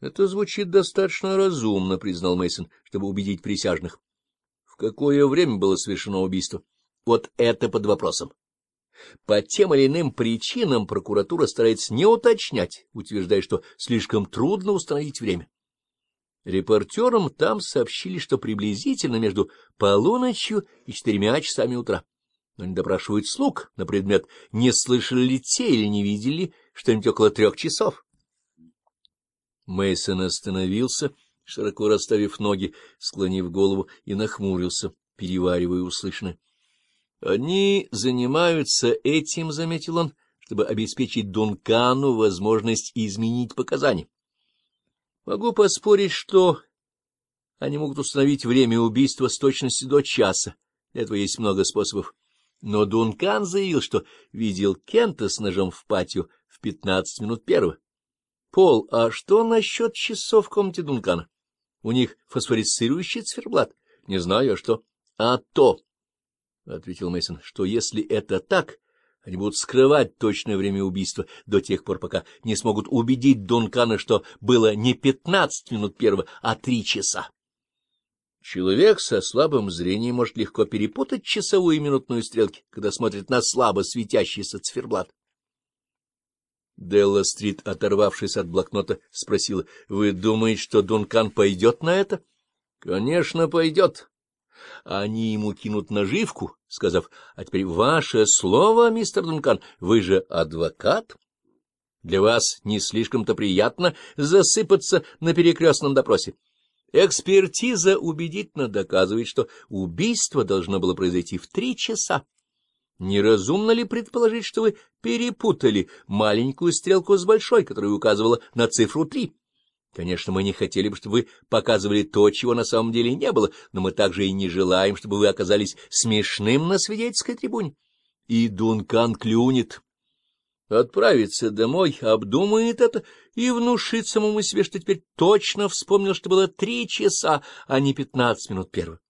Это звучит достаточно разумно, признал Мейсон, чтобы убедить присяжных. В какое время было совершено убийство? Вот это под вопросом. По тем или иным причинам прокуратура старается не уточнять, утверждая, что слишком трудно установить время. Репортерам там сообщили, что приблизительно между полуночью и четырьмя часами утра. Но они допрашивают слуг на предмет, не слышали ли те или не видели что-нибудь около трех часов. Мейсон остановился, широко расставив ноги, склонив голову и нахмурился, переваривая услышанное. Они занимаются этим, заметил он, чтобы обеспечить Дункану возможность изменить показания. Могу поспорить, что они могут установить время убийства с точностью до часа. Для этого есть много способов. Но Дункан заявил, что видел Кента с ножом в патио в пятнадцать минут первого. Пол, а что насчет часов в комнате Дункана? У них фосфорицирующий циферблат. Не знаю, а что? А то, — ответил Мейсон, что если это так, они будут скрывать точное время убийства до тех пор, пока не смогут убедить Дункана, что было не пятнадцать минут первого, а три часа. Человек со слабым зрением может легко перепутать часовую и минутную стрелки, когда смотрит на слабо светящийся циферблат. Делла Стрит, оторвавшись от блокнота, спросила, — Вы думаете, что Дункан пойдет на это? — Конечно, пойдет. Они ему кинут наживку, сказав, — А теперь ваше слово, мистер Дункан, вы же адвокат? Для вас не слишком-то приятно засыпаться на перекрестном допросе. Экспертиза убедительно доказывает, что убийство должно было произойти в три часа. Неразумно ли предположить, что вы перепутали маленькую стрелку с большой, которая указывала на цифру три? Конечно, мы не хотели бы, чтобы вы показывали то, чего на самом деле не было, но мы также и не желаем, чтобы вы оказались смешным на свидетельской трибуне. И Дункан клюнет. Отправится домой, обдумает это и внушит самому себе, что теперь точно вспомнил, что было три часа, а не пятнадцать минут первых.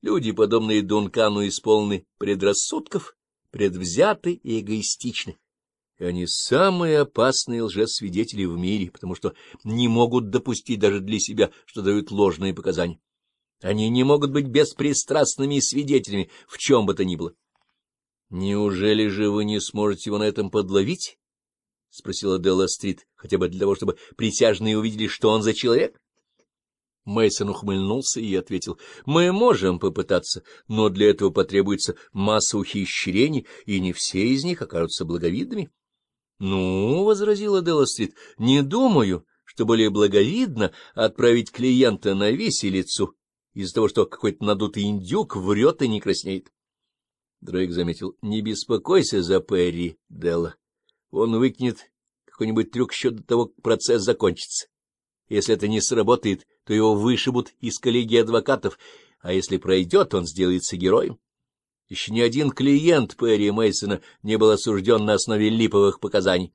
Люди, подобные Дункану, исполнены предрассудков, предвзяты и эгоистичны. И они самые опасные лжесвидетели в мире, потому что не могут допустить даже для себя, что дают ложные показания. Они не могут быть беспристрастными свидетелями в чем бы то ни было. — Неужели же вы не сможете его на этом подловить? — спросила Делла Стрит, хотя бы для того, чтобы присяжные увидели, что он за человек. — Мейсон ухмыльнулся и ответил, «Мы можем попытаться, но для этого потребуется масса ухищрений, и не все из них окажутся благовидными». «Ну, — возразила Делла — не думаю, что более благовидно отправить клиента на виселицу из-за того, что какой-то надутый индюк врет и не краснеет». Дрейк заметил, — «Не беспокойся за Перри, Делла. Он выкинет какой-нибудь трюк еще до того, как процесс закончится». Если это не сработает, то его вышибут из коллегии адвокатов, а если пройдет, он сделается героем. Еще ни один клиент Перри Мейсона не был осужден на основе липовых показаний.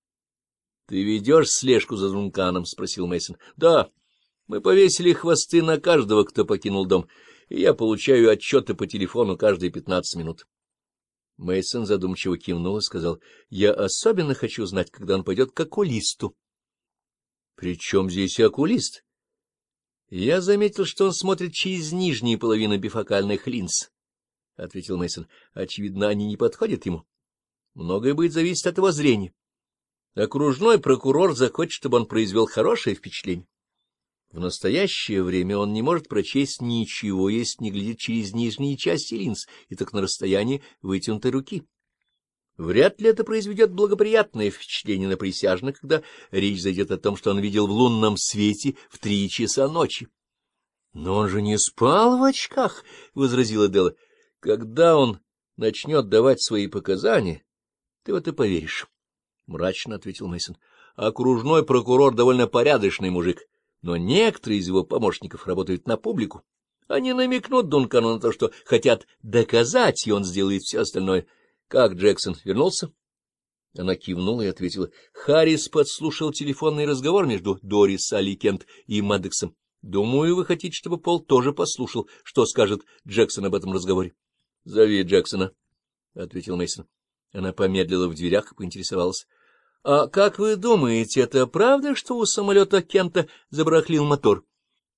— Ты ведешь слежку за Дунканом? — спросил Мейсон. Да, мы повесили хвосты на каждого, кто покинул дом, и я получаю отчеты по телефону каждые пятнадцать минут. Мейсон задумчиво кивнул и сказал, — Я особенно хочу знать, когда он пойдет к окулисту. Причем здесь и окулист? Я заметил, что он смотрит через нижние половины бифокальных линз, — ответил Мейсон. Очевидно, они не подходят ему. Многое будет зависеть от его зрения. Окружной прокурор захочет, чтобы он произвел хорошее впечатление. В настоящее время он не может прочесть ничего, если не глядит через нижние части линз и так на расстоянии вытянутой руки. Вряд ли это произведет благоприятное впечатление на присяжных, когда речь зайдет о том, что он видел в лунном свете в три часа ночи. — Но он же не спал в очках, — возразила Делла. — Когда он начнет давать свои показания, ты в это поверишь, — мрачно ответил Мейсон. Окружной прокурор довольно порядочный мужик, но некоторые из его помощников работают на публику. Они намекнут Дункану на то, что хотят доказать, и он сделает все остальное — как Джексон вернулся? Она кивнула и ответила. Харрис подслушал телефонный разговор между Дорис Аликент и Маддексом. Думаю, вы хотите, чтобы Пол тоже послушал, что скажет Джексон об этом разговоре. — Зови Джексона, — ответил Мейсон. Она помедлила в дверях и поинтересовалась. — А как вы думаете, это правда, что у самолета Кента забрахлил мотор?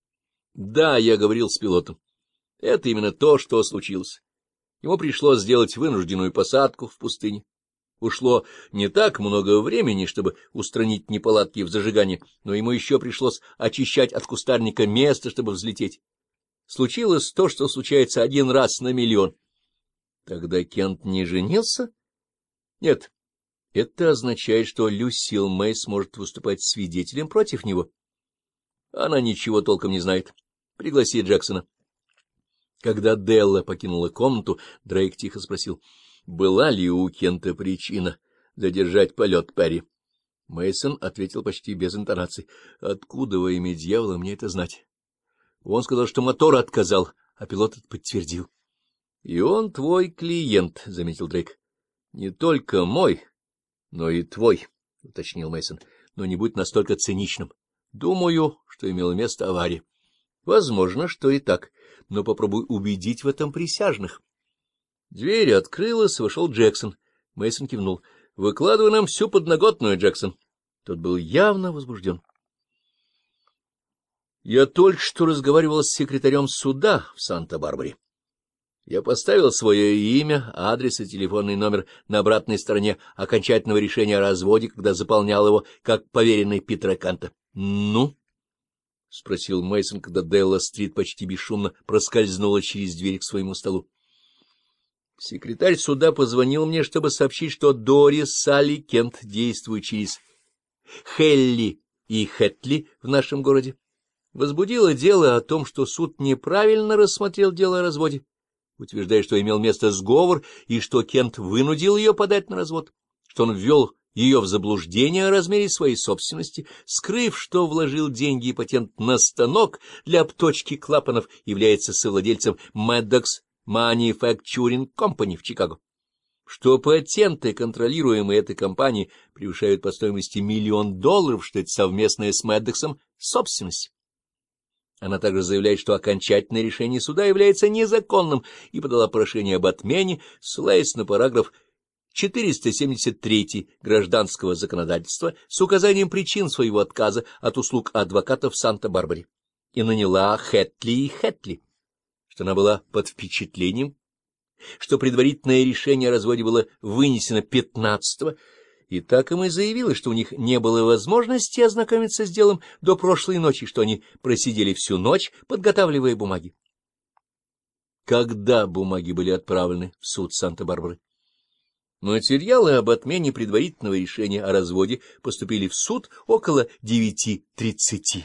— Да, я говорил с пилотом. Это именно то, что случилось. Ему пришлось сделать вынужденную посадку в пустыне. Ушло не так много времени, чтобы устранить неполадки в зажигании, но ему еще пришлось очищать от кустарника место, чтобы взлететь. Случилось то, что случается один раз на миллион. Тогда Кент не женился? Нет. Это означает, что Люсил Мэй сможет выступать свидетелем против него. Она ничего толком не знает. Пригласи Джексона. Когда Делла покинула комнату, Дрейк тихо спросил, была ли у Кента причина задержать полет Перри. Мейсон ответил почти без интонации. — Откуда во имя дьявола мне это знать? Он сказал, что мотор отказал, а пилот это подтвердил. — И он твой клиент, — заметил Дрейк. — Не только мой, но и твой, — уточнил Мейсон. но не будь настолько циничным. Думаю, что имело место авария. Возможно, что и так, но попробуй убедить в этом присяжных. Дверь открылась, вошел Джексон. Мейсон кивнул. — Выкладывай нам всю подноготную, Джексон. Тот был явно возбужден. Я только что разговаривал с секретарем суда в Санта-Барбаре. Я поставил свое имя, адрес и телефонный номер на обратной стороне окончательного решения о разводе, когда заполнял его как поверенный Питера Канта. — Ну? —— спросил Мейсон, когда Делла Стрит почти бесшумно проскользнула через дверь к своему столу. — Секретарь суда позвонил мне, чтобы сообщить, что Дори Салли Кент действует через Хелли и Хэтли в нашем городе. Возбудило дело о том, что суд неправильно рассмотрел дело о разводе, утверждая, что имел место сговор и что Кент вынудил ее подать на развод, что он ввел ее в заблуждение о размере своей собственности, скрыв, что вложил деньги и патент на станок для обточки клапанов, является совладельцем Maddox Manufacturing Company в Чикаго. Что патенты, контролируемые этой компанией, превышают по стоимости миллион долларов, что это совместная с Мэддоксом собственность. Она также заявляет, что окончательное решение суда является незаконным и подала прошение об отмене, ссылаясь на параграф 473 гражданского законодательства с указанием причин своего отказа от услуг адвоката в Санта-Барбаре и наняла Хэтли и Хэтли, что она была под впечатлением, что предварительное решение о разводе было вынесено 15-го, и так им и заявила, что у них не было возможности ознакомиться с делом до прошлой ночи, что они просидели всю ночь, подготавливая бумаги. Когда бумаги были отправлены в суд Санта-Барбары? Материалы об отмене предварительного решения о разводе поступили в суд около 9.30.